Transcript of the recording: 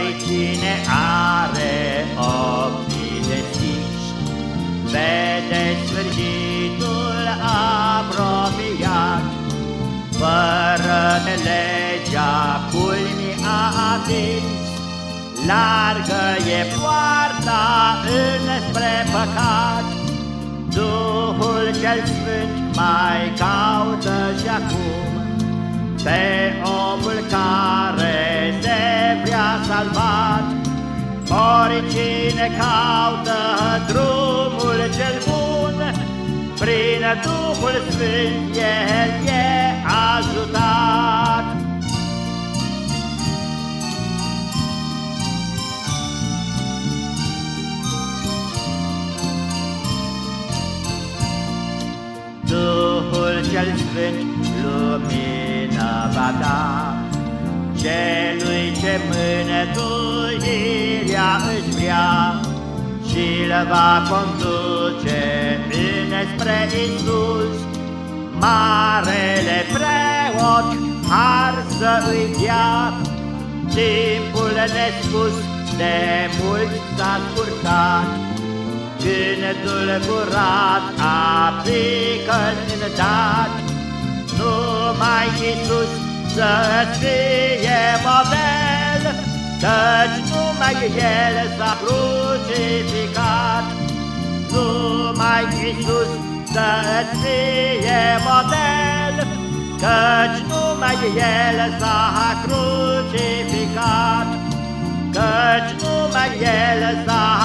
Oricine are ochii deschiși, Vede sfârșitul apropiat, Fără de legea culmii a atins, Largă e poarta înspre păcat, Duhul cel Sfânt mai caută și acum. Pe omul care se vrea salvat. Oricine caută drumul cel bun Prin Duhul Sfânt el e ajutat. Duhul cel Sfânt lumină va da Celui ce mânătuirea își vrea Și-l va conduce înspre Iisus. Marele preot har să îi dea Timpul nespus de mult s-a scurtat Gândul curat aplică în dat. Numai Iisus să-ți fie model Căci numai El s-a crucificat. Numai Iisus să-ți fie model Căci numai El s-a crucificat. Căci numai El s-a crucificat